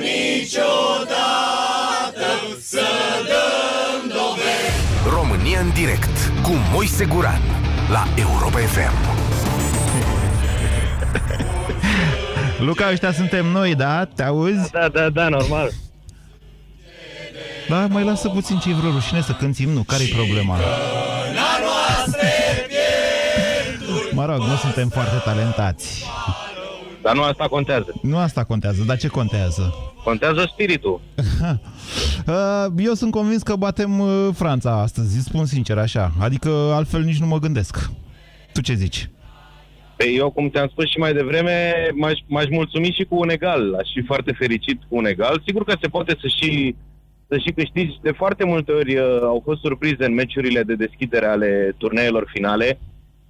niciodată să dăm dovezi. România în direct cu Moise Guran la Europa FM. Luca, ăștia suntem noi, da? Te auzi? Da, da, da, normal. Da, mai lasă puțin ce vreo rușine să cânti imnul. Care-i problema? Mă rog, nu suntem foarte talentați. Dar nu asta contează. Nu asta contează, dar ce contează? Contează spiritul. Uh, Eu sunt convins că batem uh, Franța astăzi, îți spun sincer așa. Adică altfel nici nu mă gândesc. Tu ce zici? Pe eu, cum te-am spus și mai devreme, m-aș, m-aș mulțumi și cu un egal. Aș fi foarte fericit cu un egal. Sigur că se poate să și, să și câștigi. De foarte multe ori uh, au fost surprize în meciurile de deschidere ale turneelor finale.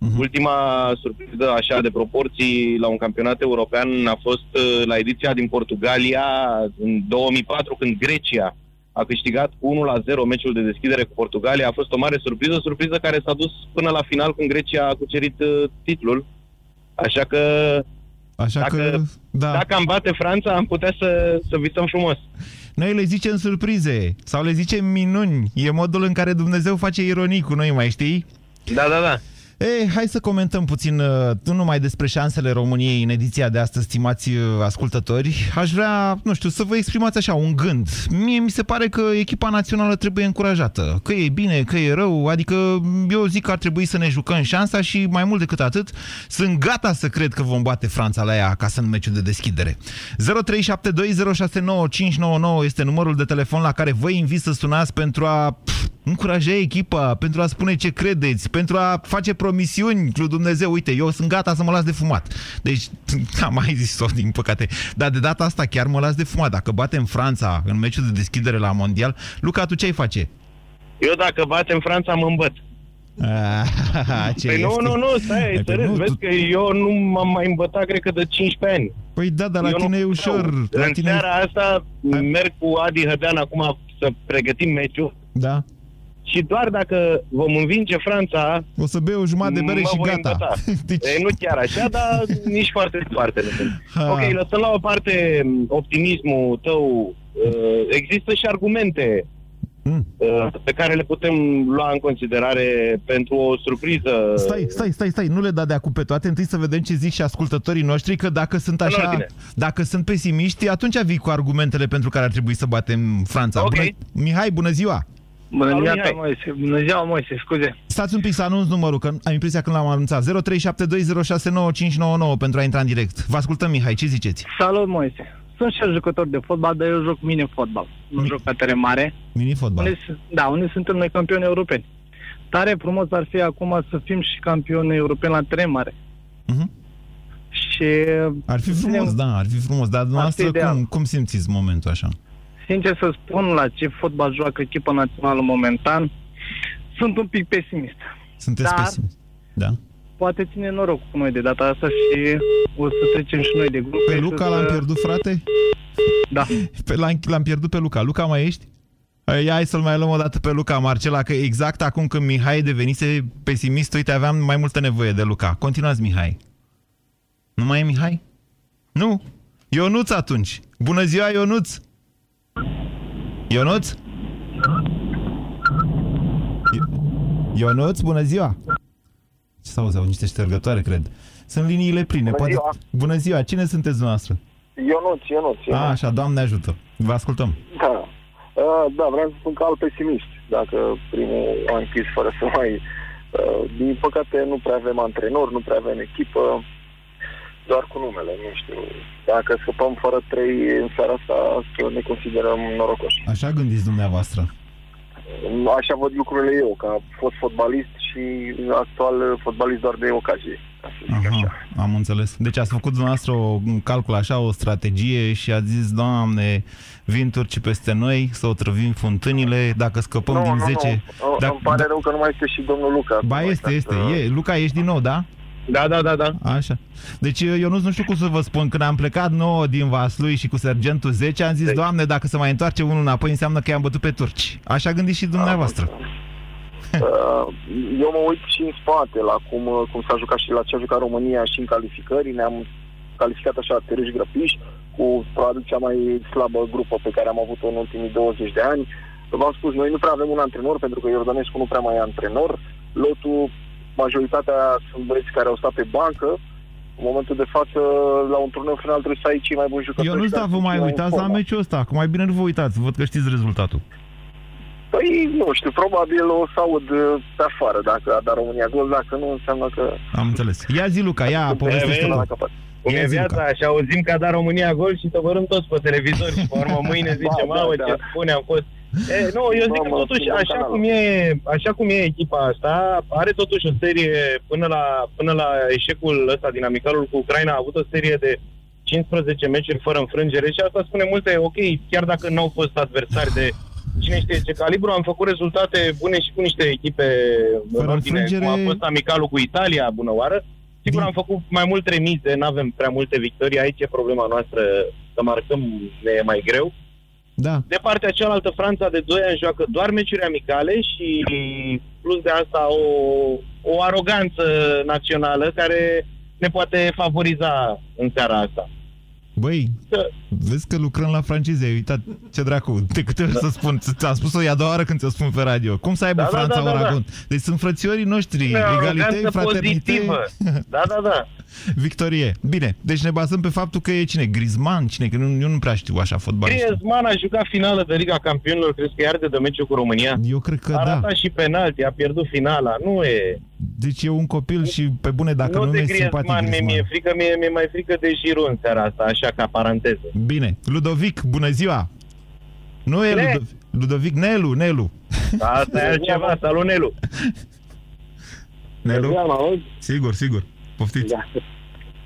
Mhm. Ultima surpriză așa de proporții la un campionat european a fost uh, la ediția din Portugalia în 2004 când Grecia a câștigat 1 la 0 meciul de deschidere cu Portugalia. A fost o mare surpriză, o surpriză care s-a dus până la final când Grecia a cucerit uh, titlul. Așa că Așa dacă, că, da. dacă am bate Franța, am putea să, să visăm frumos. Noi le zicem surprize sau le zicem minuni. E modul în care Dumnezeu face ironii cu noi, mai știi? Da, da, da. Ei, hai să comentăm puțin, uh, nu numai despre șansele României în ediția de astăzi, stimați uh, ascultători. Aș vrea, nu știu, să vă exprimați așa un gând. Mie mi se pare că echipa națională trebuie încurajată. Că e bine, că e rău, adică eu zic că ar trebui să ne jucăm șansa și mai mult decât atât, sunt gata să cred că vom bate Franța la ea acasă în meciul de deschidere. 0372069599 este numărul de telefon la care vă invit să sunați pentru a pf, încuraja echipa, pentru a spune ce credeți, pentru a face promisiuni lui Dumnezeu. Uite, eu sunt gata să mă las de fumat. Deci, am mai zis-o, din păcate. Dar de data asta chiar mă las de fumat. Dacă batem Franța în meciul de deschidere la Mondial, Luca, tu ce ai face? Eu dacă batem Franța, mă îmbăt. Ah, ce Păi nu, ieftin. nu, nu, stai, Păi serios, nu, vezi tu- că eu nu m-am mai îmbătat, cred că de 15 ani. Păi da, dar la Eu tine nu e ușor. vreau. La În tine... seara asta Hai. merg cu Adi Hădean acum să pregătim meciul Da. Și doar dacă vom învinge Franța, O să bei o jumătate de bere mă și voi gata. îmbăta. Deci, E, nu chiar așa, dar nici foarte departe. nu sunt. Ha. Ok, lăsăm la o parte m, optimismul tău. Uh, Există și argumente Mm. uh, pe care le putem lua în considerare pentru o surpriză. Stai, stai, stai, stai, nu le da de acum pe toate, întâi să vedem ce zic și ascultătorii noștri, că dacă sunt În așa, ordine. dacă sunt pesimiști, atunci vii cu argumentele pentru care ar trebui să batem Franța. Ok. Bună, Mihai, bună ziua! Bună Salut, dimineața, Mihai. Moise. Bună ziua, Moise, scuze. Stați un pic să anunț numărul, că am impresia când l-am anunțat. 0372069599 pentru a intra în direct. Vă ascultăm, Mihai, ce ziceți? Salut, Moise. Sunt și eu jucător de fotbal, dar eu joc mine fotbal. Nu Mi- joc pe teren mare. Mini-fotbal. Unde, s- da, unde suntem noi campioni europeni. Tare frumos ar fi acum să fim și campioni europeni la teren mare. Mhm. Și, Ar fi frumos, ținem- da, ar fi frumos, dar dumneavoastră ideal. cum, cum simțiți momentul așa? Sincer să spun, la ce fotbal joacă echipa națională momentan, sunt un pic pesimist. Sunteți Dar- pesimist? Da. Poate ține noroc cu noi de data asta și o să trecem și noi de grup. Pe Luca l-am pierdut, frate? Da. Pe, l-am, l-am pierdut pe Luca. Luca, mai ești? Ia hai să-l mai luăm o dată pe Luca, Marcela, că exact acum când Mihai devenise pesimist, uite, aveam mai multă nevoie de Luca. Continuați, Mihai. Nu mai e Mihai? Nu. Ionuț atunci. Bună ziua, Ionuț! Ionuț? I- Ionuț, bună ziua! Ce s-au au niște ștergătoare, cred. Sunt liniile pline. Bună ziua. Bună ziua! Cine sunteți noastră? Ionuț, Ionuț, Ionuț. A, așa, Doamne ajută. Vă ascultăm. Da. Uh, da, vreau să spun că alt pesimist. Dacă primul a închis fără să mai... Uh, din păcate nu prea avem antrenori, nu prea avem echipă, doar cu numele, nu știu. Dacă scăpăm fără trei în seara asta, să ne considerăm norocoși. Așa gândiți dumneavoastră. Așa văd lucrurile eu, ca fost fotbalist și actual fotbalist doar de ocazie. Ca să zic așa. Aha, am înțeles. Deci ați făcut dumneavoastră o, un calcul așa, o strategie și ați zis, Doamne, vin turcii peste noi, să o trăvim fântânile, dacă scăpăm din 10... Nu, Da- îmi pare da- rău că nu mai este și domnul Luca. Ba Nu mai este, este. stă- E, Luca, ești din nou, da? Da, da, da, da. Așa. Deci eu nu, nu știu cum să vă spun, când am plecat nouă din Vaslui și cu sergentul 10, am zis, Deci- Doamne, dacă se mai întoarce unul înapoi, înseamnă că i-am bătut pe turci. Așa gândiți și dumneavoastră. Uh, Eu mă uit și în spate la cum, cum s-a jucat și la ce a jucat România și în calificări. Ne-am calificat așa Tereș Grăpiș, cu probabil cea mai slabă grupă pe care am avut-o în ultimii 20 de ani. V-am spus, noi nu prea avem un antrenor, pentru că Iordănescu nu prea mai e antrenor. Lotul, majoritatea sunt băieți care au stat pe bancă. În momentul de față, la un turneu final trebuie să ai cei mai buni jucători. Eu nu da, vă mai uitați la meciul ăsta, că mai bine nu vă uitați, văd că știți rezultatul. Păi, nu știu, probabil o să aud uh, pe afară dacă a dat România gol, dacă nu înseamnă că... Am înțeles. Ia zi, Luca, ia povestește la Cum e viața, și auzim că a dat România gol și tăvărâm toți pe televizor și pe urmă mâine zicem, da, da, da. ce spune, am fost... E, nu, eu zic că totuși, așa cum, e, așa cum e echipa asta, are totuși o serie, până la, până la eșecul ăsta din amicalul cu Ucraina, a avut o serie de 15 meciuri fără înfrângere și asta spune multe, ok, chiar dacă nu au fost adversari de cine știe ce calibru, am făcut rezultate bune și cu niște echipe Fără în ordine, cum a fost amicalul cu Italia, bună oară. Sigur, am făcut mai multe remize, nu avem prea multe victorii, aici e problema noastră, să marcăm ne e mai greu. Da. De partea cealaltă, Franța de 2 ani joacă doar meciuri amicale și plus de asta o, o aroganță națională care ne poate favoriza în seara asta. Băi, da. vezi că lucrăm la franceze, ai uitat ce dracu, de câte ori să spun, ți-am spus-o e a doua oară când ți-o spun pe radio. Cum să aibă da, da Franța da, da, Oragon? Da. Deci sunt frățiorii noștri, da, egalitate, fraternite. Da, da, da. Victorie. Bine, deci ne bazăm pe faptul că e cine? Griezmann? Cine? Că nu, eu nu prea știu așa fotbal. Griezmann a jucat finală de Liga Campionilor, crezi că iar de meciul cu România? Eu cred că a da. și penalti, a pierdut finala, nu e... Deci e un copil și pe bune, dacă nu, nu e simpatic Griezmann. Mi-e frică, mie, mi-e mai frică de Giroud în seara asta, așa ca paranteză. Bine. Ludovic, bună ziua! Nu e Ludovic, Ludovic, Nelu, Nelu. Asta e altceva, salut Nelu. Nelu? Sigur, sigur. Poftiți. Da.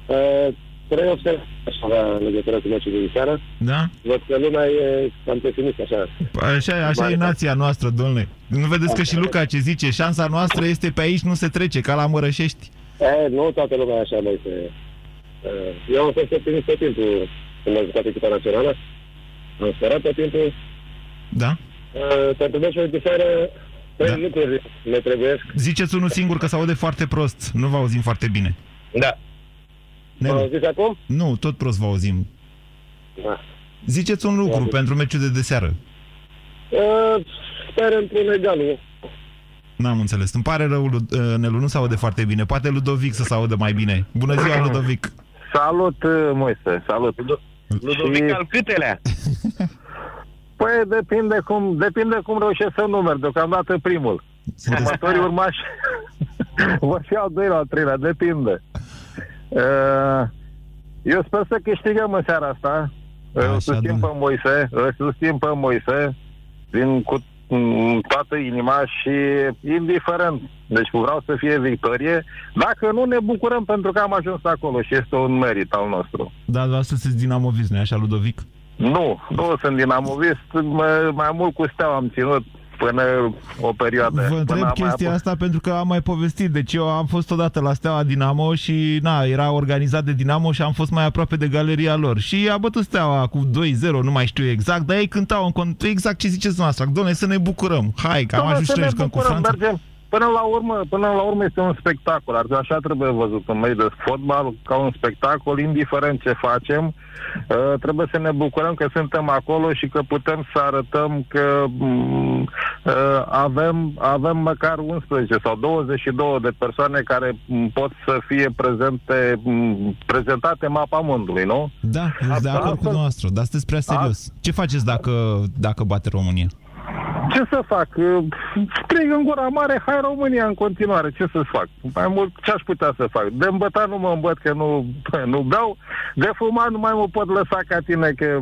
Uh, trei observații așa legătură cu meciul de seară. Da? Văd că lumea e cam pesimistă, așa. Așa, așa e nația noastră, domnule. Nu vedeți că și Luca ce zice? Șansa noastră este pe aici, nu se trece, ca la Mărășești. E, nu toată lumea așa, mai se... Eu am fost optimist tot timpul când am jucat echipa națională. Am sperat tot timpul. Da? Uh, pentru meciul de seară, trei da. lucruri ne trebuie. Ziceți unul singur că se aude foarte prost. Nu vă auzim foarte bine. Da. Mă auziți acum? Nu, tot prost vă auzim. Da. Ziceți un lucru da. pentru meciul de deseară. Uh, sper într-un egal. N-am înțeles. Îmi pare rău, Nelu, nu se aude foarte bine. Poate Ludovic să se audă mai bine. Bună ziua, Ludovic! Salut, Moise, salut! Ludovic și... al câtelea? Păi depinde cum, depinde cum reușesc să numeri, deocamdată primul. Următorii urmași vor fi al doilea, al treilea, depinde. Eu sper să câștigăm în seara asta. Îl susțin pe Moise, îl susțin pe Moise din cu toată inima și indiferent. Deci vreau să fie victorie. Dacă nu, ne bucurăm pentru că am ajuns acolo și este un merit al nostru. Da, dar să sunteți dinamovist, nu așa, Ludovic? Nu, nu sunt dinamovist. Mai mult cu steaua am ținut până o perioadă. Vă întreb chestia apus... asta pentru că am mai povestit. Deci eu am fost odată la Steaua Dinamo și na, era organizat de Dinamo și am fost mai aproape de galeria lor. Și a bătut Steaua cu 2-0, nu mai știu exact, dar ei cântau în cont exact ce ziceți noastră. Doamne, să ne bucurăm. Hai, că am ajuns să cu Franța. Mergem. Până la urmă, până la urmă este un spectacol. Ar așa trebuie văzut un meci de fotbal ca un spectacol, indiferent ce facem. Uh, trebuie să ne bucurăm că suntem acolo și că putem să arătăm că uh, avem, avem măcar 11 sau 22 de persoane care pot să fie prezente, prezentate mapa mondului, nu? Da, sunt de acord cu dumneavoastră, dar sunteți prea serios. Ce faceți dacă, dacă bate România? Ce să fac? Strig în gura mare, hai România în continuare, ce să fac? Mai mult, ce aș putea să fac? De îmbătat nu mă îmbăt că nu, nu beau, de fumat nu mai mă pot lăsa ca tine că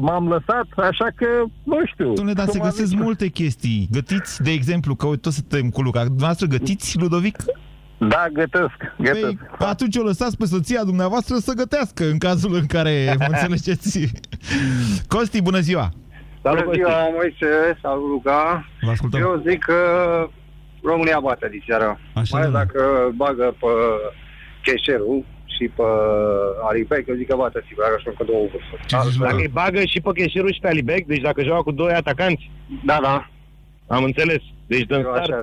m-am lăsat, așa că nu știu. Dom'le, dar se găsesc adică... multe chestii. Gătiți, de exemplu, că tot suntem cu Luca, dumneavoastră gătiți, Ludovic? Da, gătesc, gătesc. Păi, atunci o lăsați pe soția dumneavoastră să gătească, în cazul în care mă înțelegeți. Costi, bună ziua! Salut, Bună ziua, Moise, salut, Luca. Vă ascultăm. Eu zic că România bate diseară. Așa Mai dacă bagă pe Cheșerul și pe Alibek, eu zic că bate sigur, așa că două vârstă. Dacă îi bagă și pe Cheșerul și pe Alibek, deci dacă joacă cu doi atacanți? Da, da. Am înțeles. Deci din start așa.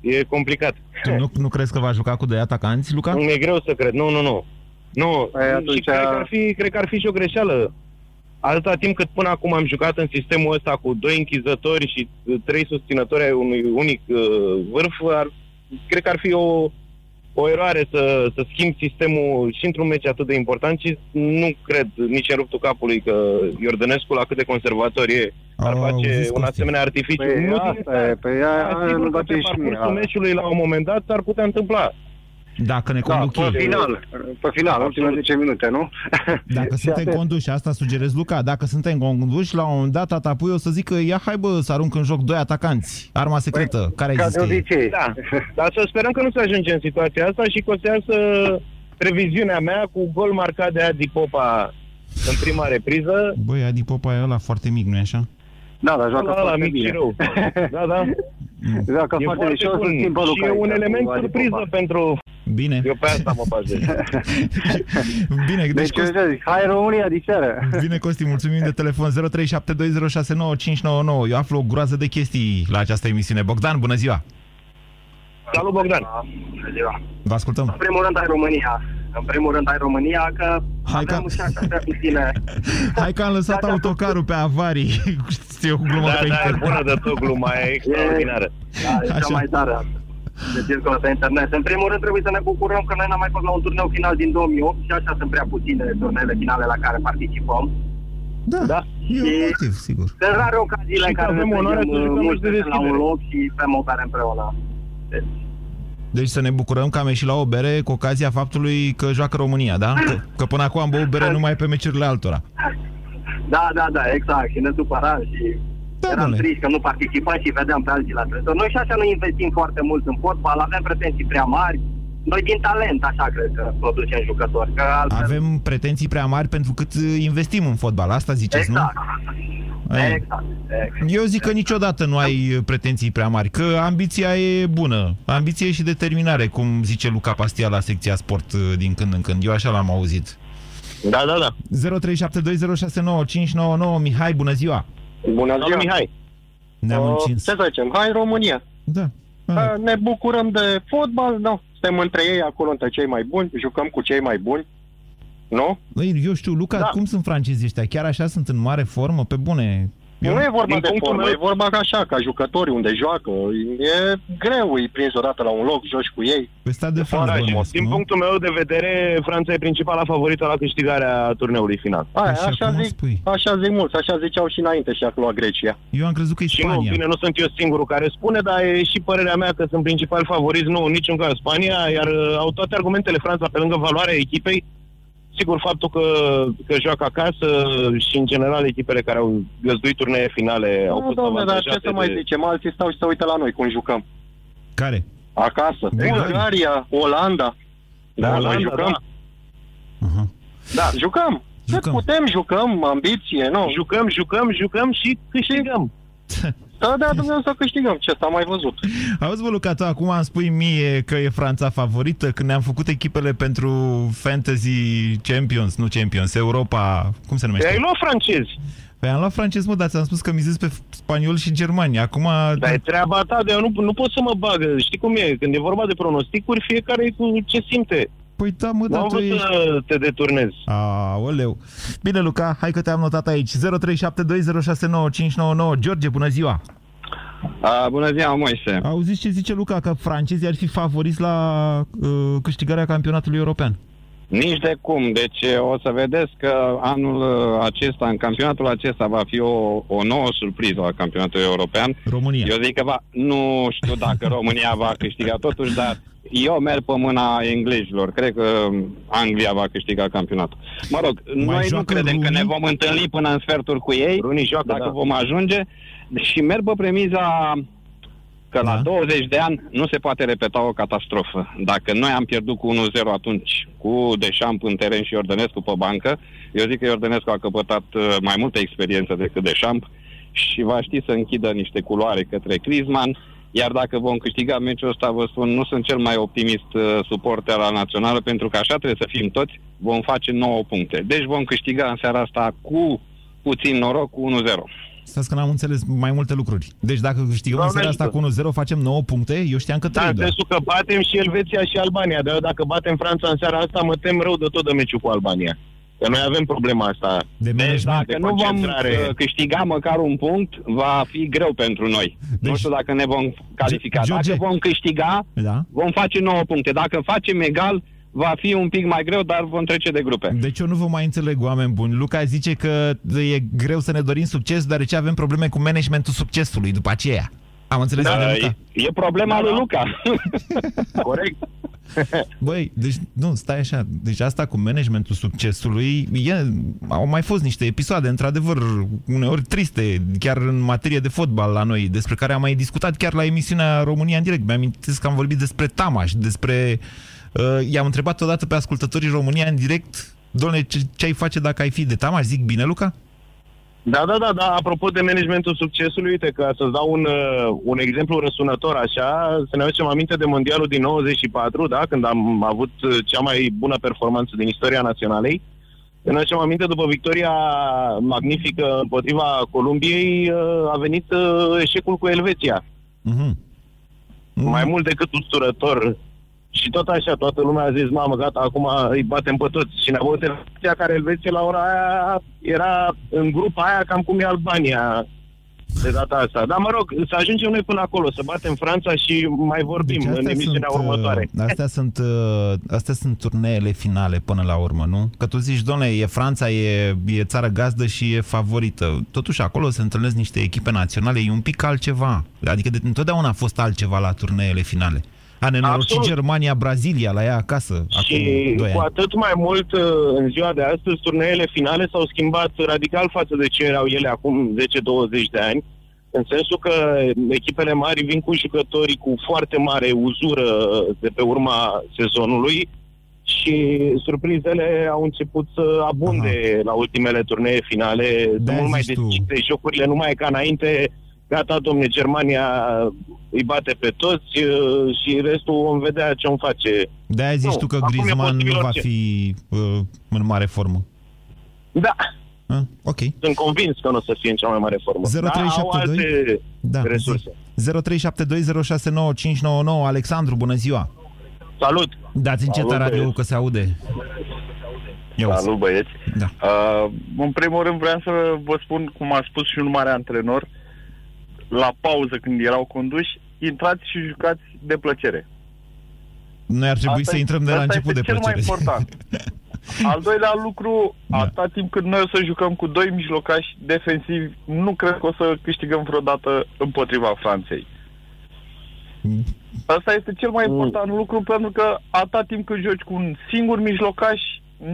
e complicat. Nu, nu crezi că va juca cu doi atacanți, Luca? Nu, mi-e greu să cred. Nu, nu, nu. Nu, Păi și atunci- cred, că ar fi, cred că ar fi și o greșeală. Atâta timp cât până acum am jucat în sistemul ăsta cu doi închizători și uh, trei susținători ai unui unic uh, vârf, ar, cred că ar fi o, o eroare să, să schimbi sistemul și într-un meci atât de important și nu cred nici în ruptul capului că Iordănescu, la cât de conservator e, ar Au face zis un Costi. asemenea artificiu. Păi nu asta e, păi aia, Dar aia sigur nu că bate pe și mie. parcursul meciului la un moment dat s-ar putea întâmpla. Dacă ne Da, conduc pe ei. final, pe final, ultimele 10 minute, nu? Dacă Și suntem atât. conduși, asta sugerez Luca, dacă suntem conduși, la un moment dat Tatapui o să zică, ia hai bă să arunc în joc doi atacanți. Arma secretă, care ai Ca zis de că e? obicei. Da, dar să sperăm că nu se ajunge în situația asta și că o să iasă reviziunea mea cu gol marcat de Adi Popa în prima repriză. Băi, Adi Popa e ăla foarte mic, nu-i așa? Da, dar joacă Ăla, ăla foarte mic bine. și rău. Da, da. Joacă E foarte bine. Și o să bun. schimbă Și Luca e un aici, element cu Adi surpriză Popa. pentru... Bine, Eu pe asta mă bazez. bine, deci, Deci, Costi, eu zic, hai România, diseară. bine Costi, mulțumim de telefon 0372069599. Eu aflu o groază de chestii la această emisiune. Bogdan, bună ziua! Salut, Bogdan! Bună ziua. Vă ascultăm. În primul rând ai România. În primul rând ai România, că Hai avem că- și așa prea puține. Hai că am lăsat Da, da. autocarul pe avarii. Știu eu cu glumă Da, pe da, e internet. bună de tot gluma, e extraordinară. Da, e Așa. cea mai tare asta. De circulă pe internet. În primul rând trebuie să ne bucurăm că noi n-am mai fost la un turneu final din 2008 și așa sunt prea puține turneele finale la care participăm. Da, Da. e un Și- motiv, sigur. Sunt rare ocaziile Și în că care avem ne onoarea strângem să jucăm mulți meci de la un deschidere. loc și bem o bere împreună. Deci, Deci să ne bucurăm că am ieșit la o bere cu ocazia faptului că joacă România, da? Că, că până acum am băut bere numai pe meciurile altora. Da, da, da, exact. Și ne supăram și Da, eram domnule. triști că nu participăm și vedeam pe alții la trezor. Noi și așa nu investim foarte mult în fotbal, avem pretenții prea mari. Noi din talent, așa cred că producem jucători. Că altfel... Avem pretenții prea mari pentru cât uh, investim în fotbal. Asta ziceți, Exact. nu? Ai- Exact. exact. Eu zic că niciodată nu ai uh, pretenții prea mari, că ambiția e bună. Ambiție și determinare, cum zice Luca Pastia la secția sport uh, din când în când. Eu așa l-am auzit. Da, da, da. 0372069599 Mihai, bună ziua! Bună Salut, ziua. Mihai! Ne-am Uh, încins. Ce să zicem? Hai România. Da. Uh, Ne bucurăm de fotbal, nu. Suntem între ei acolo, între cei mai buni, jucăm cu cei mai buni. Nu? Băi, eu știu, Luca, Da. cum sunt francezii ăștia? Chiar așa sunt în mare formă? Pe bune? Eu... Nu e vorba din de punctul formă, meu- e vorba ca așa, ca jucători unde joacă. E greu, îi prinzi odată la un loc, joci cu ei. Pe stat de Foarte France, frumos. bănuiesc, Din nu? punctul meu de vedere, Franța e principala favorită la câștigarea turneului final. Aia, Așa așa, cum o zic, spui. așa zic mulți, așa ziceau și înainte și acolo Grecia. Eu am crezut că e Și nu, Spania. bine, nu sunt eu singurul care spune, dar e și părerea mea că sunt principali favoriți, nu, în niciun caz Spania, iar uh, au toate argumentele Franța pe lângă valoarea echipei. Sigur, faptul că, că joacă acasă și, în general, echipele care au găzduit turnee finale au Nu, fost domnule, dar ce avantajate să mai de... zicem? Alții stau și se uită la noi cum jucăm. Care? Acasă. Bulgaria. Bulgaria, Olanda. Da, Olanda, noi jucăm. da. Aha. Da, jucăm. Cât Jucăm. putem, jucăm, ambiție, nu? Jucăm, jucăm, jucăm și câștigăm. Da, da, Dumnezeu să câștigăm. Ce s-a mai văzut? Auzi, bă, Luca, tu acum îmi spui mie că e Franța favorită, când ne-am făcut echipele pentru Fantasy Champions, nu Champions, Europa, cum se Ai numește? luat francezi. Păi am luat francez, mă, dar ți-am spus că mizez pe spaniol și germani. Acum... Dar e treaba ta, de eu nu, nu pot să mă bag. Știi cum e? Când e vorba de pronosticuri, fiecare e cu ce simte. Păi da, mă, Nu dar am tu vrut ești... să te deturnezi. Aoleu. Bine, Luca, hai că te-am notat aici. 0372069599. George, bună ziua! A, bună ziua, Moise. Auziți ce zice Luca, că francezii ar fi favoriți la uh, câștigarea campionatului european. Nici de cum. Deci o să vedeți că anul uh, acesta, în campionatul acesta, va fi o, o nouă surpriză la campionatul european. România. Eu zic că va, nu știu dacă România va câștiga totuși, dar eu merg pe mâna englezilor. Cred că Anglia va câștiga campionatul. Mă rog, Mai noi nu joacă credem că runii? ne vom întâlni până în sferturi cu ei, Runii joacă, dacă da. vom ajunge. Și merg pe premiza că la Da. 20 de ani nu se poate repeta o catastrofă. Dacă noi am pierdut cu 1-0 atunci, cu Deșamp în teren și Iordănescu pe bancă, eu zic că Iordănescu a căpătat uh, mai multă experiență decât Deșamp și va ști să închidă niște culoare către Griezmann, iar dacă vom câștiga meciul ăsta, vă spun, nu sunt cel mai optimist uh, suporter al națională, pentru că așa trebuie să fim toți, vom face 9 puncte. Deci vom câștiga în seara asta cu puțin noroc, cu 1-0. Stați că n-am înțeles mai multe lucruri. Deci dacă câștigăm în seara asta cu 1-0, facem 9 puncte, eu știam că 3 Da, în doar. sensul că batem și Elveția și Albania, dar eu dacă batem Franța în seara asta, mă tem rău de tot de meciul cu Albania. Că noi avem problema asta. De Deci management. dacă nu vom concentrare. uh, câștiga măcar un punct, va fi greu pentru noi. Deci- nu știu dacă ne vom califica. George- Dacă vom câștiga, Da? vom face 9 puncte. Dacă facem egal, va fi un pic mai greu, dar vom trece de grupe. Deci eu nu vă mai înțeleg, oameni buni. Luca zice că e greu să ne dorim succes, deoarece avem probleme cu managementul succesului după aceea. Am înțeles Da, de e, Luca? e problema Da, lui da. Luca. Corect. Băi, deci nu, stai așa. Deci asta cu managementul succesului, e, au mai fost niște episoade, într-adevăr, uneori triste, chiar în materie de fotbal la noi, despre care am mai discutat chiar la emisiunea România în direct. Mi-am că am vorbit despre Tamaș, despre... Uh, i-am întrebat odată pe ascultătorii România în direct, doamne, ce, ce ai face dacă ai fi de Tamaș? Zic bine, Luca? Da, da, da, da. Apropo de managementul succesului, uite, ca să-ți dau un, uh, un exemplu răsunător așa, să ne aducem aminte de Mondialul din 94, da, când am avut uh, cea mai bună performanță din istoria naționalei. Să ne aducem aminte, după victoria magnifică împotriva Columbiei, uh, a venit uh, eșecul cu Elveția. Mhm. Mai mult decât usturător. Și tot așa, toată lumea a zis, mamă, gata, acum îi batem pe toți. Și ne-a avut Elveția, care Elveția la ora aia era în grupa aia cam cum e Albania de data asta. Dar mă rog, să ajungem noi până acolo, să batem Franța și mai vorbim Deci în astea emisiunea sunt, următoare. uh, Astea sunt, uh, astea sunt turneele finale până la urmă, nu? Că tu zici, doamne, e Franța, e, e țară gazdă și e favorită. Totuși acolo se întâlnesc niște echipe naționale, e un pic altceva. Adică de, întotdeauna a fost altceva la turneele finale. A nenorocit Absolut. Germania, Brazilia la ea acasă Și acum 2 cu ani. atât mai mult, uh, în ziua de astăzi, turneele finale s-au schimbat radical față de ce erau ele acum 10-20 de ani, în sensul că echipele mari vin cu jucători cu foarte mare uzură de pe urma sezonului și surprizele au început să abunde la ultimele turnee finale, Da, de mult mai zici tu. deschise, jocurile nu mai e ca înainte, gata, domne, Germania îi bate pe toți uh, și restul vom vedea ce vom face. De-aia zici Nu, tu că acum e Griezmann nu posibil va orice. fi uh, în mare formă. Da, Ah, ok. sunt convins că nu o să fie în cea mai mare formă. 0372? Da, au alte Da, resurse. 0372069599 Alexandru, bună ziua! Salut! Dați încet Salut, radio băieți. că se aude. Ia uzi. Salut, băieți. Da. Uh, în primul rând vreau să vă spun, cum a spus și un mare antrenor, la pauză când erau conduși, intrați și jucați de plăcere. Noi ar trebui Asta să e- intrăm de la asta început de este cel plăcere. mai important. Al doilea lucru, Da. atâta timp cât noi o să jucăm cu doi mijlocași defensivi, nu cred că o să câștigăm vreodată împotriva Franței. Asta este cel mai important lucru pentru că atâta timp cât joci cu un singur mijlocaș,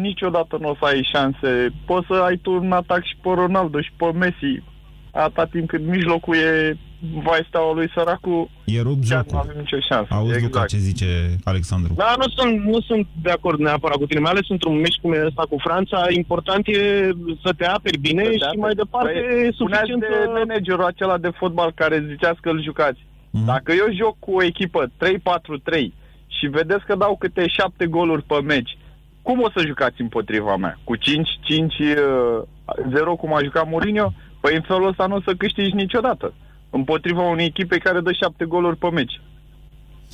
niciodată nu o să ai șanse. Poți să ai tu un atac și pe Ronaldo și pe Messi. Atâta timp cât mijlocul e vai steaua lui săracu, E rupt chiar jocul. nu avem nicio șansă. Auzi, exact. Luca, ce zice Alexandru? Da, nu sunt, nu sunt de acord neapărat cu tine, mai ales într-un meci cum e ăsta cu Franța. Important e să te aperi bine Să te și aperi. mai departe Păi, e spuneați suficient de să... managerul acela de fotbal care ziceați că îl jucați. Mhm. Dacă eu joc cu o echipă 3-4-3 și vedeți că dau câte 7 goluri pe meci, cum o să jucați împotriva mea? Cu 5-5-0 cum a jucat Mourinho? Păi în felul ăsta nu o să câștigi niciodată. Împotriva unei echipe care dă 7 goluri pe meci.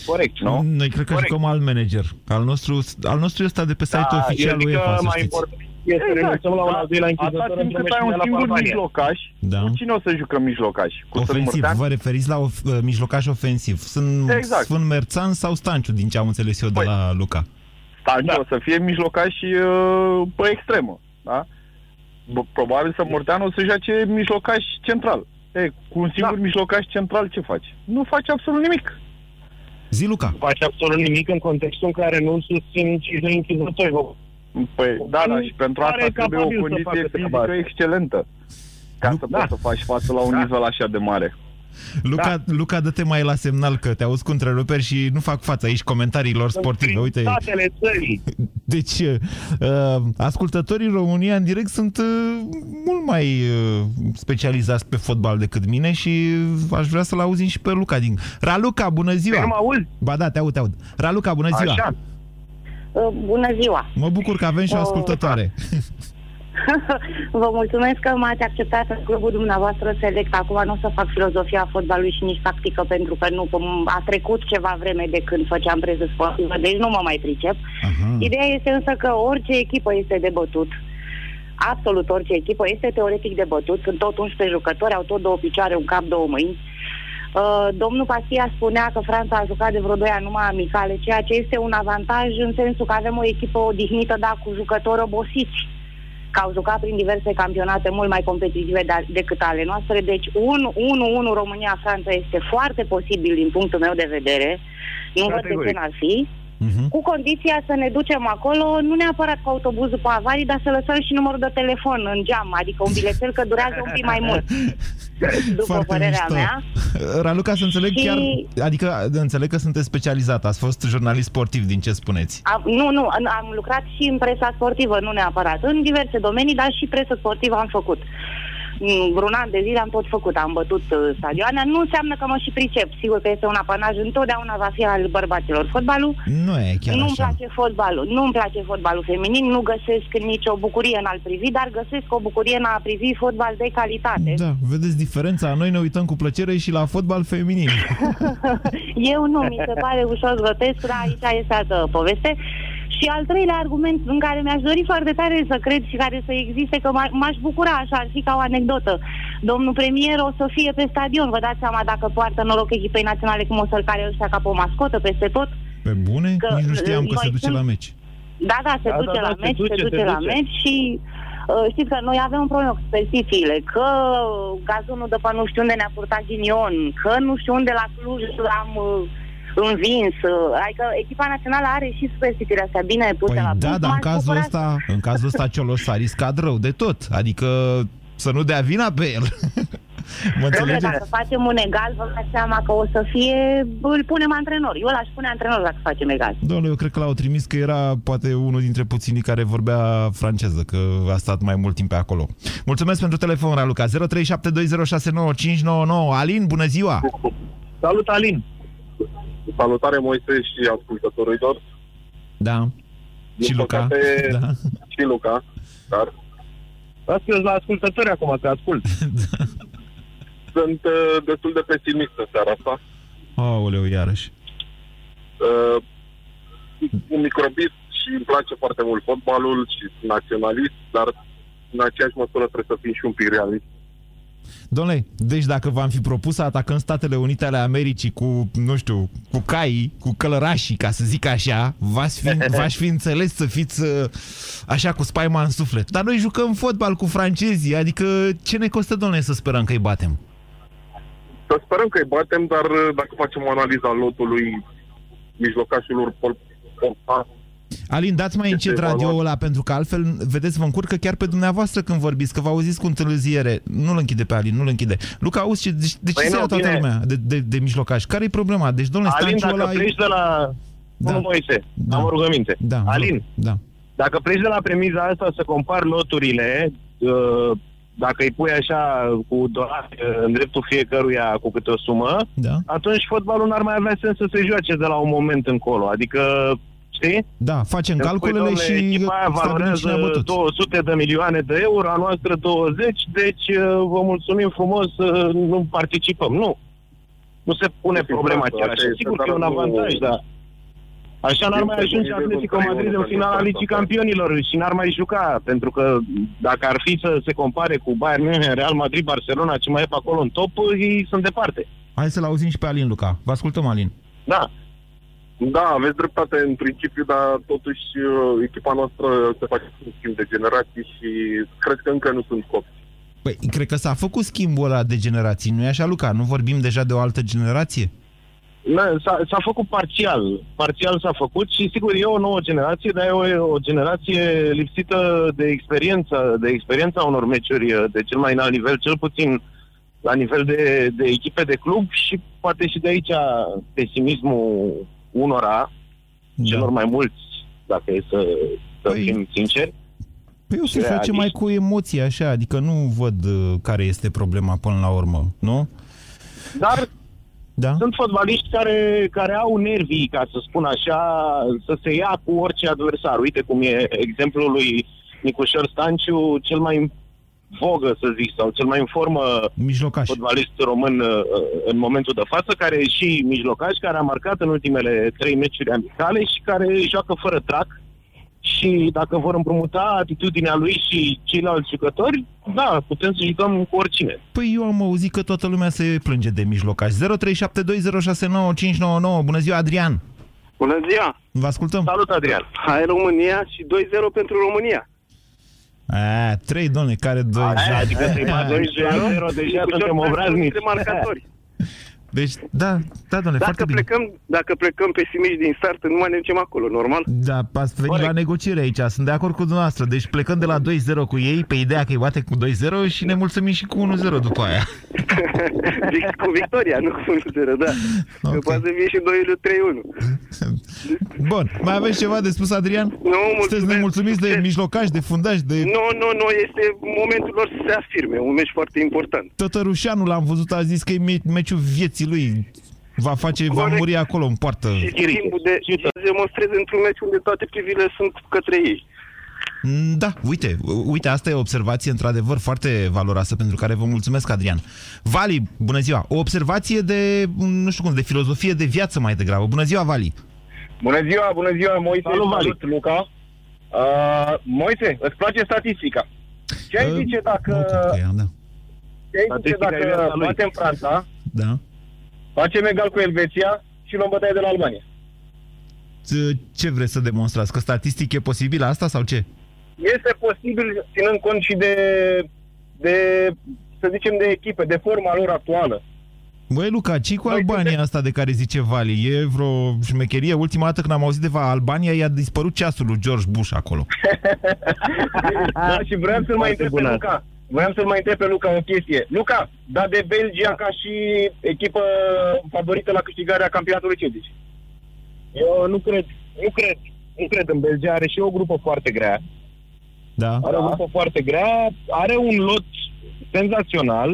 Corect, nu? Noi cred că Corect. jucăm alt manager. Al nostru, al nostru e ăsta de pe site-ul Da, oficial eu zic UEFA, că să mai știți. important e să renunțăm la un al doilea închizător Atâta timp într-un cât meci ai un final cu singur Albania. mijlocaș, Da. cu cine o să jucăm mijlocaș? Cu Ofensiv, Sârmurtean? vă referiți la of, uh, mijlocaș ofensiv. Sunt Exact. Sfânt Merțan sau Stanciu, din ce am înțeles eu de Păi. la Luca? Stanciu Da. o să fie mijlocaș și uh, pe extremă, da? B- Probabil să Morteanu o să joace mijlocaș central. E, cu un singur Da. mijlocaș central ce faci? Nu faci absolut nimic. Zi, Luca. Nu faci absolut nimic în contextul în care nu susțin nici doi închizători. Păi, da, da, și pentru Pare asta trebuie capabil o să condiție facă treaba fizică asta. excelentă. Ca Nu- să da. poți să faci față la un Da. nivel așa de mare. Luca, Luca dă-te mai la semnal că te auzi cu întreruperi și nu fac față aici comentariilor sportive. Uite, statele țării. deci uh, ascultătorii România în direct sunt uh, mult mai uh, specializați pe fotbal decât mine și aș vrea să-l auzim și pe Luca din... Raluca, bună ziua! Nu mă auzi? Ba da, te aud, te aud. Raluca, bună ziua! Așa. Uh, Bună ziua! Mă bucur că avem și o Uh, ascultătoare. Vă mulțumesc că m-ați acceptat în clubul dumneavoastră select. Acum nu o să fac filozofia fotbalului și nici tactică, pentru că nu a trecut ceva vreme de când făceam preză sportivă, deci nu mă mai pricep. Uh-huh. Ideea este însă că orice echipă este de bătut. Absolut orice echipă este teoretic de bătut. Sunt tot 11 jucători, au tot două picioare, un cap, două mâini. Uh, domnul Pastia spunea că Franța a jucat de vreo 2 ani numai amicale, ceea ce este un avantaj în sensul că avem o echipă odihnită, dar cu jucători obosiți că au jucat prin diverse campionate mult mai competitive de- decât ale noastre. Deci 1-1 România-Franța este foarte posibil din punctul meu de vedere. Nu văd de ce n-ar fi. Uh-huh. Cu condiția să ne ducem acolo, nu neapărat cu autobuzul pe avarii, dar să lăsăm și numărul de telefon în geam, adică un bilețel că durează un pic mai mult. După Foarte părerea mișto. mea. Raluca, să înțeleg Și- chiar... Adică înțeleg că sunteți specializat, ați fost jurnalist sportiv din ce spuneți. Am, nu, nu, am am lucrat și în presa sportivă, nu neapărat. În diverse domenii, dar și presă sportivă am făcut. Mm, Vreun an de zile am tot făcut, am bătut uh, stadioane. Nu înseamnă că mă și pricep. Sigur că este un apanaj, întotdeauna va fi al bărbaților. Fotbalul Nu e chiar nu-mi așa. place fotbalul. Nu-mi place fotbalul feminin, nu găsesc nicio bucurie în a-l privi, dar găsesc o bucurie în a privi fotbal de calitate. Da, vedeți diferența? Noi ne uităm cu plăcere și la fotbal feminin. Eu nu, mi se pare ușor grotesc, dar aici este altă poveste. Și al treilea argument în care mi-aș dori foarte tare să cred și care să existe, că m- m-aș bucura, așa ar fi ca o anecdotă. Domnul premier o să fie pe stadion, vă dați seama dacă poartă noroc echipei naționale cum o să-l care ăștia ca pe o mascotă peste tot? Pe bune? Că, Nici nu știam că noi se duce sunt- la meci. Da, da, se Da, duce da, la da, se meci, duce, se se duce la duce. meci și uh, știți că noi avem un problemă cu superstițiile, că gazonul de pe nu știu unde ne-a purtat ghinion, că nu știu unde la Cluj l-am uh, învins. uh, Adică echipa națională are și superstițiile astea bine puse Păi la da, punct. dar în M-aș cazul bucura ăsta, în cazul ăsta Cioloș s-a riscat rău de tot. Adică să nu dea vina pe el. mă Dom'le, înțelegeți? dacă facem un egal, vă dați seama că o să fie, îl punem antrenor. Eu l-aș pune antrenor dacă facem egal. Doamne, eu cred că l-au trimis că era poate unul dintre puținii care vorbea franceză, că a stat mai mult timp pe acolo. Mulțumesc pentru telefon, Raluca. 0372069599. Alin, bună ziua! Salut, Alin! Salutare, Moise și ascultătorilor. Da. Din Și Luca. păcate, Da. Și Luca, dar Astăzi la ascultători acum, te ascult. sunt uh, destul de pesimist în seara asta. Aoleu, iarăși. Uh, un microbist și îmi place foarte mult fotbalul și sunt naționalist, dar în aceeași măsură trebuie să fim și un pic realist. Domnule, deci dacă v-am fi propus să atacăm Statele Unite ale Americii cu, nu știu, cu caii, cu călărașii, ca să zic așa, v-aș fi, v-aș fi înțeles să fiți uh, așa cu spaima în suflet. Dar noi jucăm fotbal cu francezii, adică ce ne costă, domnule, să sperăm că îi batem? Să sperăm că îi batem, dar uh, dacă facem o analiză a lotului mijlocașilor Pol Pol- Alin, dați mai încet radio ăla, pentru că altfel, vedeți, vă încurcă chiar pe dumneavoastră când vorbiți, că vă auziți cu întârziere. Nu-l închide pe Alin, nu-l închide. Luca, auzi, ce, de, de ce Păi se nu, ia toată bine. lumea de, de, de mijlocaș? Care-i problema? Deci, domnule, Alin, Stanciu dacă ăla... e- pleci de la... Da. Da. Moise, da. am o rugăminte. Da, Alin, Da. dacă pleci de la premiza asta să compari loturile, uh, dacă îi pui așa cu dolari uh, în dreptul fiecăruia cu câte o sumă, Da. atunci fotbalul n-ar mai avea sens să se joace de la un moment încolo. Adică, știi? Da, facem Îmi calculele spui, domnule, și echipa aia stabilim cine a valorează bătut. 200 de milioane de euro, a noastră 20, deci uh, vă mulțumim frumos să nu participăm. Nu. Nu se pune Cu problema siguranță, chiar așa așa. este, Sigur că e dar un nu- avantaj, dar Așa n-ar Eu mai cred ajunge că nivelul Atletico trei Madrid în unu finala pentru Ligii asta. Campionilor și n-ar mai juca, pentru că dacă ar fi să se compare cu Bayern München, Real Madrid, Barcelona, ce mai e pe acolo în top, ei sunt departe. Hai să-l auzim și pe Alin, Luca. Vă ascultăm, Alin. Da. Da, aveți dreptate în principiu, dar totuși uh, echipa noastră se face un schimb de generații și cred că încă nu sunt copți. Păi, cred că s-a făcut schimbul ăla de generații, nu-i așa, Luca? Nu vorbim deja de o altă generație? Na, s-a, s-a făcut parțial. Parțial s-a făcut și sigur e o nouă generație, dar e o, o generație lipsită de experiență, de experiența unor meciuri uh, de cel mai înalt nivel, cel puțin la nivel de, de echipe de club și poate și de aici pesimismul unora, Da. celor mai mulți, dacă e să, să Păi- fim sinceri. Păi eu se Realiști. face mai cu emoție, așa, adică nu văd uh, care este problema până la urmă, nu? Dar Da? sunt fotbaliști care, care au nervii, ca să spun așa, să se ia cu orice adversar. Uite cum e exemplul lui, Nicușor Stanciu, cel mai în vogă, să zic, sau cel mai în formă Mijlocaș. fotbalist român uh, în momentul de față, care e și mijlocaș, care a marcat în ultimele trei meciuri amicale și care joacă fără trac. Și dacă vor împrumuta atitudinea lui și ceilalți jucători, da, putem să jucăm cu oricine. Păi eu am auzit că toată lumea se plânge de mijlocaș. 0372069599. Bună ziua, Adrian! Bună ziua! Vă ascultăm. Salut, Adrian! Hai România și 2-0 pentru România. A, 3, domne, care 2? Aia, adică 3 2 0 deja suntem obraznici. De marcatori. Deci, da, da, domnule, Dacă foarte bine. plecăm, dacă plecăm pesimiști din start, nu mai ne ducem acolo, normal? Da, ați venit Corect. la negociere aici, sunt de acord cu dumneavoastră. Deci plecând de la 2-0 cu ei, pe ideea că îi bate cu 2-0 și ne mulțumim și cu 1-0 după aia. Vic- cu victoria, nu cu 1-0, da. Că poate să fie și 2-3-1. Bun, mai aveți ceva de spus, Adrian? Nu, Sunteți nemulțumiți de mijlocași, de fundași, de... Nu, nu, nu, este momentul lor să se afirme, un meci foarte important. Tătărușanu l-am văzut, a zis că e me- meciul vieții lui. Va face, va Corect. muri acolo în poartă. Și schimbul de, să demonstreze într-un meci unde toate privile sunt către ei. Mm, Da, uite, uite, asta e o observație într-adevăr foarte valoroasă pentru care vă mulțumesc, Adrian. Vali, bună ziua! O observație de, nu știu cum, de filozofie de viață mai degrabă. Bună ziua, Vali! Bună ziua, bună ziua, Moise, Salut, Vali. salut, Luca. Uh, Moise, îți place statistica. Ce ai Uh, zice dacă, Nu cred că e, da. ce ai zice Statistica e viața dacă lui. batem Franța, da. Facem egal cu Elveția și luăm bătaie de la Albania? Ce vreți să demonstrați? Că statistic e posibil asta sau ce? Este posibil, ținând cont și de, de să zicem, de echipe, de forma lor actuală. Băi, Luca, ce cu Albania asta de care zice Vali? E vreo șmecherie? Ultima dată când am auzit de Albania, i-a dispărut ceasul lui George Bush acolo. da, și vreau să-l mai Foarte întreb pe bună. Luca. Vreau să-l mai întreb pe Luca o chestie. Luca, dar de Belgia ca și echipă favorită la câștigarea campionatului, ce zici? Eu nu cred, nu cred, nu cred în Belgia, are și o grupă foarte grea. Da? Are o grupă foarte grea, are un lot senzațional,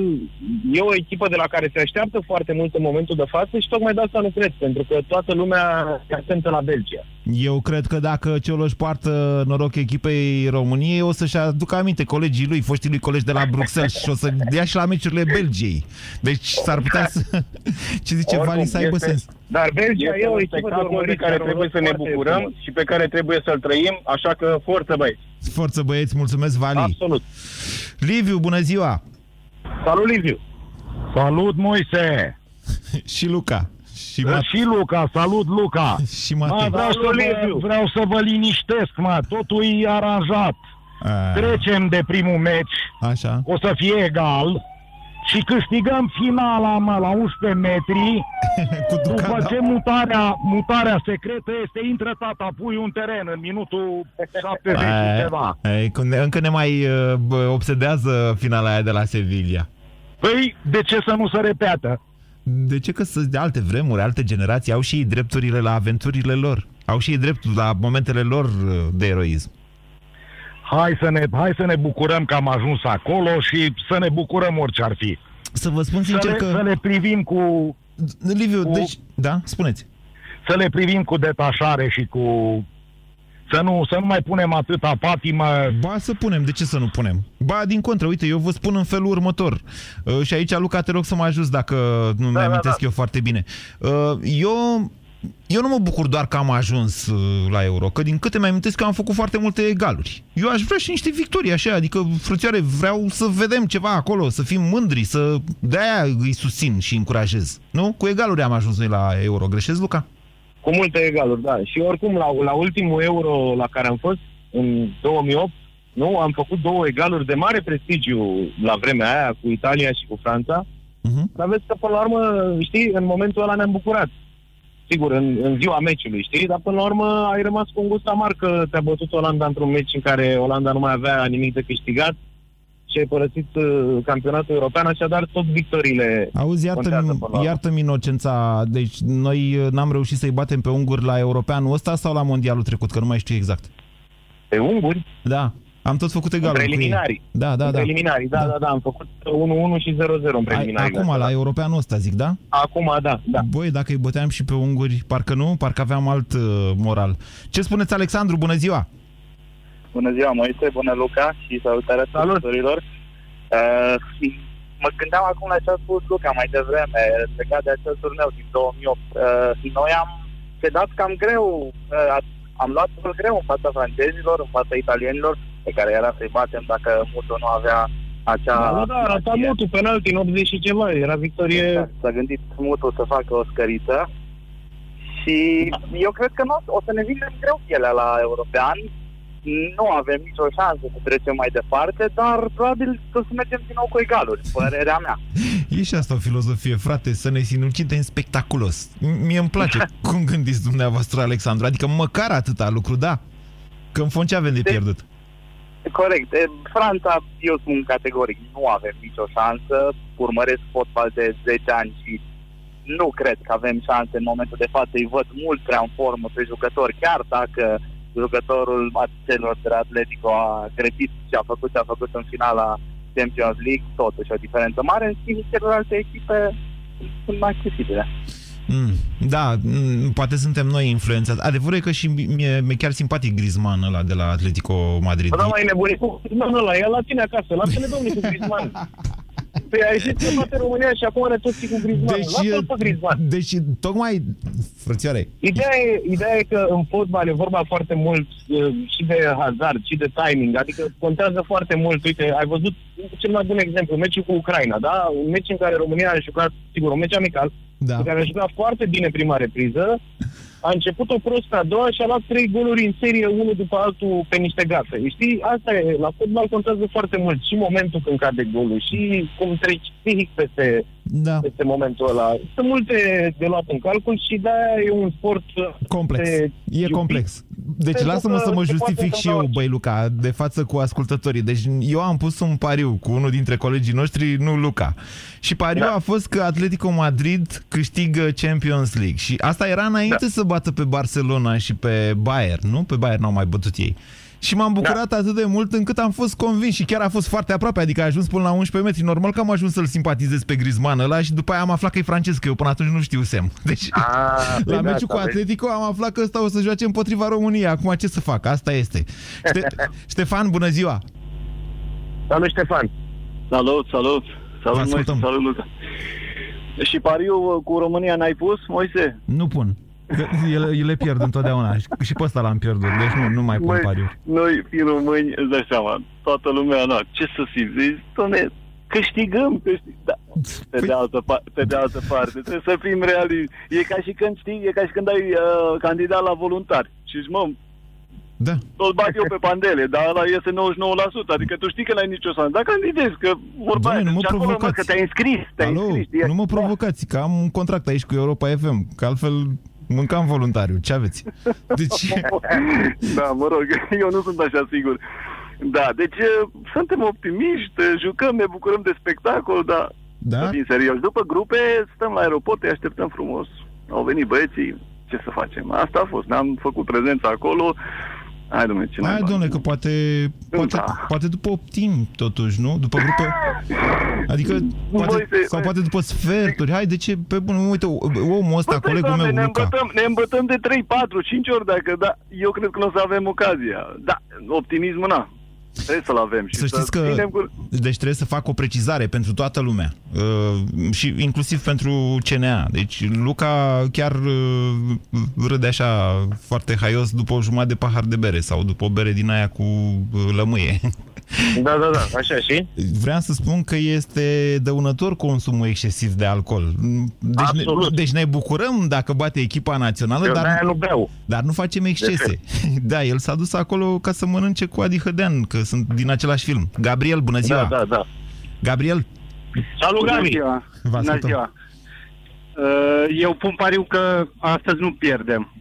e o echipă de la care se așteaptă foarte mult în momentul de față și tocmai de asta nu cred, pentru că toată lumea se atentă la Belgia. Eu cred că dacă Cioloș poartă noroc echipei României, o să-și aducă aminte colegii lui, foștii lui colegi de la Bruxelles și o să dea și la meciurile Belgiei. Deci s-ar putea să... Ce zice Oricum, Vali să aibă este- sens. Dar Belgia Este e o un echipă de spectacol urmărit de care care trebuie să ne foarte bucurăm frumos. și pe care trebuie să-l trăim, așa că forță băieți! Forță băieți, mulțumesc Vali. Absolut. Liviu, bună ziua! Salut, Liviu! Salut, Moise! și Luca. Și, Da, Mat- și Luca, salut Luca! și Mă, Matei. vreau, să Salut, vă, Liviu. vreau să vă liniștesc, mă, totul e aranjat. A, Trecem de primul meci, Așa. o să fie egal și câștigăm finala, mă, la 11 metri. Cu După Ducada. ce mutarea, mutarea secretă este, intră tata pui un teren în minutul 70 și Aia, ceva. aia, când ne- încă ne mai uh, bă, obsedează finala aia de la Sevilla. Păi, de ce să nu se repetă? De ce că sunt de alte vremuri, alte generații, au și ei drepturile la aventurile lor. Au și ei dreptul la momentele lor uh, de eroism. Hai să, ne, hai să ne bucurăm că am ajuns acolo și să ne bucurăm orice ar fi. Să vă spun Să sincer le, că... să le privim cu Liviu, cu- deci... Da, spuneți. să le privim cu detașare și cu... Să nu, să nu mai punem atâta patimă. Ba să punem, de ce să nu punem? Ba, din contră, uite, eu vă spun în felul următor. Uh, și aici, Luca, te rog să mă ajut dacă nu mi amintesc eu foarte bine. Uh, eu, eu nu mă bucur doar că am ajuns uh, la euro, că din câte mi-amintesc că am făcut foarte multe egaluri. Eu aș vrea și niște victorii, așa, adică, frățioare, vreau să vedem ceva acolo, să fim mândri, să... De-aia îi susțin și încurajez. Nu? Cu egaluri am ajuns noi la euro. Greșesc, Luca? Cu multe egaluri, da. Și oricum, la, la ultimul euro la care am fost, în 2008, nu, am făcut două egaluri de mare prestigiu la vremea aia cu Italia și cu Franța. Uh-huh. Dar vezi că, până la urmă, știi, în momentul ăla ne-am bucurat. Sigur, în, în ziua meciului, știi? Dar până la urmă ai rămas cu un gust amar că te-a bătut Olanda într-un meci în care Olanda nu mai avea nimic de câștigat și ai părăsit uh, campionatul european, așadar tot victoriile Auzi, contează iartă-mi, până la urmă. iartă inocența. Deci noi uh, n-am reușit să-i batem pe unguri la europeanul ăsta sau la mondialul trecut, că nu mai știu exact. Pe unguri? Da. Am tot făcut În egalul cu ei. preliminarii. Da, da, în da. preliminarii, da, da, da, am făcut 1-1 și 0-0 în Ai, preliminarii. acum, la europeanul ăsta, zic, da? Acum, da, da. Băi, dacă îi băteam și pe unguri, parcă nu, parcă aveam alt uh, moral. Ce spuneți, Alexandru? Bună ziua! Bună ziua, Moise, bună Luca și salutarea ascultătorilor. Uh, mă gândeam acum la ce a spus Luca mai devreme, legat de acel turneu din 2008. Uh, noi am cedat cam greu, uh, am luat greu în fața francezilor, în fața italienilor, pe care era să-i batem dacă Mutu nu avea acea... Da, da, arăta Mutu penalti în 80 și ceva, era victorie... Exact. S-a gândit Mutu să facă o scăriță și eu cred că nu, o să ne vină greu pielea la european. Nu avem nicio șansă să trecem mai departe, dar probabil că o să mergem din nou cu egaluri, părerea mea. E și asta o filozofie, frate, să ne sinucidem spectaculos. Mie îmi place cum gândiți dumneavoastră, Alexandru. Adică măcar atâta lucru, da? Că în fond ce avem de pierdut? Corect. E, Franța, eu spun categoric, nu avem nicio șansă. Urmăresc fotbal de 10 ani și nu cred că avem șanse în momentul de față. Îi văd mult prea în formă pe jucători, chiar dacă jucătorul celor de la Atletico a grăbit și a făcut ce a făcut în finala Champions League, totuși o diferență mare. În schimb, celelalte echipe sunt mai accesibile. Mm, da, mm, poate suntem noi influențați. Adevărul e că și mie, mi-e chiar simpatic Griezmann ăla de la Atletico Madrid. Bă, da, mai nebunit cu Griezmann ăla, el la tine acasă, lasă-ne domnule cu Griezmann. Păi a ieșit în toată România și acum are toți cu Griezmann. Deci, Lasă-l pe Griezmann. Deci, tocmai, frățioare... Ideea e, ideea e că în fotbal e vorba foarte mult uh, și de hazard, și de timing, adică contează foarte mult. Uite, ai văzut cel mai bun exemplu, meciul cu Ucraina, da? Un meci în care România a jucat, sigur, un meci amical, da. în care a jucat foarte bine prima repriză, a început o prost a doua și a luat trei goluri în serie, unul după altul pe niște gafe. Știi, asta e, la fotbal contează foarte mult și momentul când cade golul și cum treci psihic peste, da. peste momentul ăla. Sunt multe de luat în calcul și de e un sport complex. E iubit. complex. Deci lasă-mă să mă justific și eu, băi Luca, de față cu ascultătorii. Deci eu am pus un pariu cu unul dintre colegii noștri, nu Luca. Și pariu da. a fost că Atletico Madrid câștigă Champions League. Și asta era înainte da. să bată pe Barcelona și pe Bayern, nu? Pe Bayern n-au mai bătut ei. Și m-am bucurat da. atât de mult încât am fost convins și chiar a fost foarte aproape, adică a ajuns până la 11 metri. Normal că am ajuns să-l simpatizez pe Griezmann ăla și după aia am aflat că e francez, că eu până atunci nu știu sem. Deci a, la păi meciul da, cu Atletico am aflat că ăsta o să joace împotriva României. Acum ce să fac? Asta este. Ște Ștefan, bună ziua! Salut, Ștefan! Salut, salut! Salut, Moise, salut, Luca! Și pariu cu România n-ai pus, Moise? Nu pun. El, el le pierd întotdeauna. Și pe ăsta l-am pierdut. Deci nu, nu mai pun pariuri. Noi, fi români, îți dai seama, toată lumea, na, ce să simți? Zici, doamne, câștigăm, câștigăm. Da. Pe, păi... de altă, pe de altă parte, trebuie să fim reali. E ca și când, știi, e ca și când ai uh, candidat la voluntari. Și zici, mă, da. Tot bat eu pe pandele, dar ăla iese 99%, adică tu știi că n-ai nicio șansă. Dacă candidezi, că vorba Doamne, nu mă acolo, provocați. Mă, că te-ai înscris, te-ai Alo, înscris. nu mă provocați, că am un contract aici cu Europa FM, că altfel Mâncam voluntariu, ce aveți? Deci... da, mă rog, eu nu sunt așa sigur. Da, deci suntem optimiști, jucăm, ne bucurăm de spectacol, dar da? să fim serios. După grupe, stăm la aeroport, îi așteptăm frumos. Au venit băieții, ce să facem? Asta a fost, ne-am făcut prezența acolo, Hai, domnule, ce Hai, domnule, că poate, poate, da. poate după optim, totuși, nu? După grupe... Adică, poate, se... sau poate după sferturi. Hai, de ce? Pe bun, uite, omul ăsta, Bă, colegul meu, ne Luca. Îmbătăm, ne îmbătăm de 3, 4, 5 ori, dacă da, eu cred că nu o să avem ocazia. Da, optimismul, na. Trebuie să-l avem. Și să știți să că, cu... deci trebuie să fac o precizare pentru toată lumea, uh, și inclusiv pentru CNA. Deci Luca chiar uh, râde așa foarte haios după o jumătate de pahar de bere sau după o bere din aia cu uh, lămâie. Da, da, da, așa și? Vreau să spun că este dăunător consumul excesiv de alcool. Deci, ne, deci ne bucurăm dacă bate echipa națională, Eu dar, nu beau. dar nu facem excese. Da, el s-a dus acolo ca să mănânce cu Adi Hădean, că sunt din același film. Gabriel, bună ziua! Da, da, da. Gabriel? Salut, Gabi! Bună ziua! Vă Bună ziua! Uh, eu pun pariu că astăzi nu pierdem.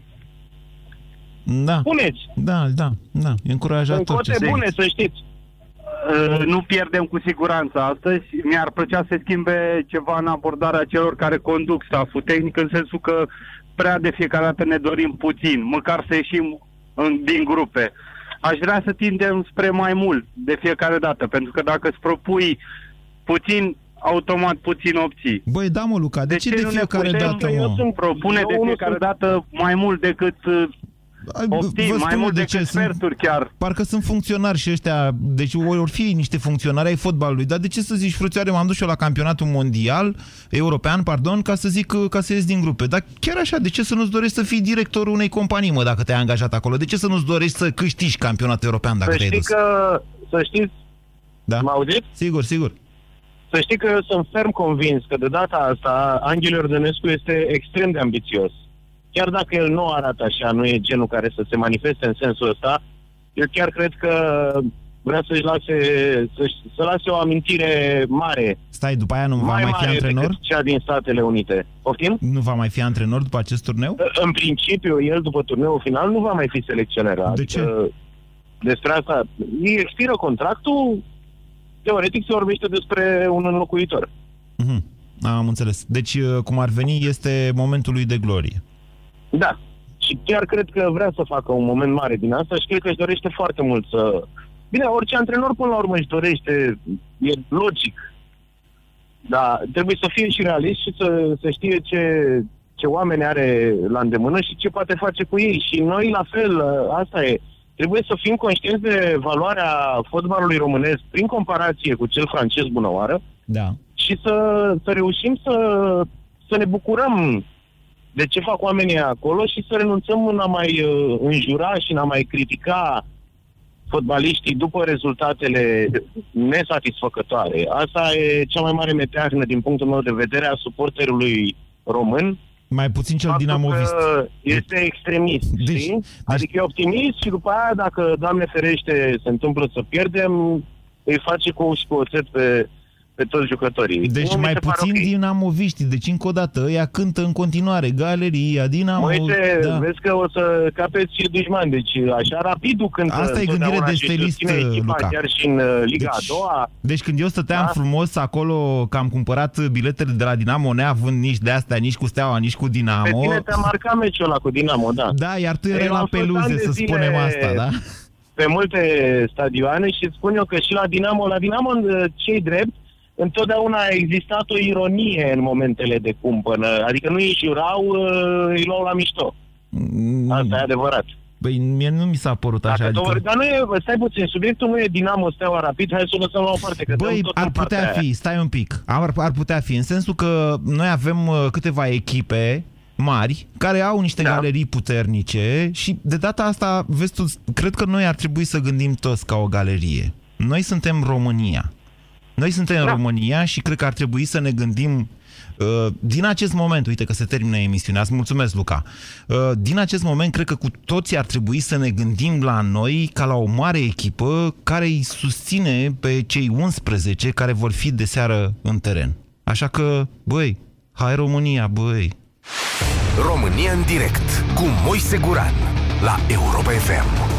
Da. Puneți! Da, da, da. E încurajator. Sunt bune, să știți. Uh, nu pierdem cu siguranță astăzi. Mi-ar plăcea să schimbe ceva în abordarea celor care conduc staful tehnic, în sensul că prea de fiecare dată ne dorim puțin, măcar să ieșim în, din grupe. Aș vrea să tindem spre mai mult de fiecare dată, pentru că dacă îți propui puțin, automat puțin obții. Băi, da mă, Luca, de, de ce, ce de fiecare putem, dată, mă? Eu sunt propune de fiecare dată mai mult decât uh, Optim, mai mult de ce sunt, chiar. Parcă sunt funcționari și ăștia, deci ori fi niște funcționari ai fotbalului, dar de ce să zici, fruțioare, m-am dus și eu la campionatul mondial, european, pardon, ca să zic, ca să ies din grupe. Dar chiar așa, de ce să nu-ți dorești să fii directorul unei companii, mă, dacă te-ai angajat acolo? De ce să nu-ți dorești să câștigi campionatul european dacă te-ai dus? Că, să știți, da? mă auziți? Sigur, sigur. Să știi că eu sunt ferm convins că de data asta Angel Ordănescu este extrem de ambițios. Chiar dacă el nu arată așa, nu e genul care să se manifeste în sensul ăsta, eu chiar cred că vrea să-și lase, să, să lase o amintire mare. Stai, după aia nu va mai, mai fi antrenor? cea din Statele Unite. Poftim? Nu va mai fi antrenor după acest turneu? În principiu, el după turneul final nu va mai fi selecționer. De adică, ce? Despre asta. Îi expiră contractul, teoretic se vorbește despre un înlocuitor. Mm-hmm. Am înțeles. Deci, uh, cum ar veni, este momentul lui de glorie. Da. Și chiar cred că vrea să facă un moment mare din asta și cred că își dorește foarte mult să... Bine, orice antrenor până la urmă își dorește, e logic. Dar trebuie să fie și realist și să, să știe ce, ce oameni are la îndemână și ce poate face cu ei. Și noi, la fel, asta e. Trebuie să fim conștienți de valoarea fotbalului românesc prin comparație cu cel francez bunăoară da. și să, să reușim să, să ne bucurăm de ce fac oamenii acolo și să renunțăm în a mai uh, înjura și în a mai critica fotbaliștii după rezultatele nesatisfăcătoare. Asta e cea mai mare meteahnă din punctul meu de vedere a suporterului român. Mai puțin cel dinamovist. Este extremist, deci, știi? Deci... Adică e optimist și după aia, dacă, Doamne ferește, se întâmplă să pierdem, îi face cu și cu oțet pe, pe toți jucătorii. Deci mai puțin okay. dinamoviști. Deci încă o dată, ea cântă în continuare. Galeria, Dinamo... Mă, uite, da. vezi că o să capeți și dușman. Deci așa rapid cântă. Asta e gândire de stelist, Luca. Chiar și în uh, Liga deci, a doua. Deci când eu stăteam da? frumos acolo, că am cumpărat biletele de la Dinamo, neavând nici de astea, nici cu Steaua, nici cu Dinamo... Pe tine te-a marcat meciul ăla cu Dinamo, da. Da, iar tu erai la peluze, să spunem asta, da? pe multe stadioane și spun eu că și la Dinamo, la Dinamo cei drept, întotdeauna a existat o ironie în momentele de cumpănă. Adică nu îi jurau, uh, îi luau la mișto. Mm. Asta e adevărat. Păi mie nu mi s-a părut așa. Dacă adică... Dar nu e, stai puțin, subiectul nu e Dinamo Steaua Rapid, hai să o lăsăm la o parte. Că Băi, ar putea fi, aia. stai un pic, ar, ar putea fi, în sensul că noi avem uh, câteva echipe mari, care au niște da. galerii puternice și de data asta, vezi tu, cred că noi ar trebui să gândim toți ca o galerie. Noi suntem România. Noi suntem da. în România și cred că ar trebui să ne gândim uh, din acest moment, uite că se termină emisiunea, îți mulțumesc, Luca. Uh, din acest moment, cred că cu toții ar trebui să ne gândim la noi ca la o mare echipă care îi susține pe cei 11 care vor fi de seară în teren. Așa că, băi, hai România, băi! România în direct cu Moise Guran la Europa FM.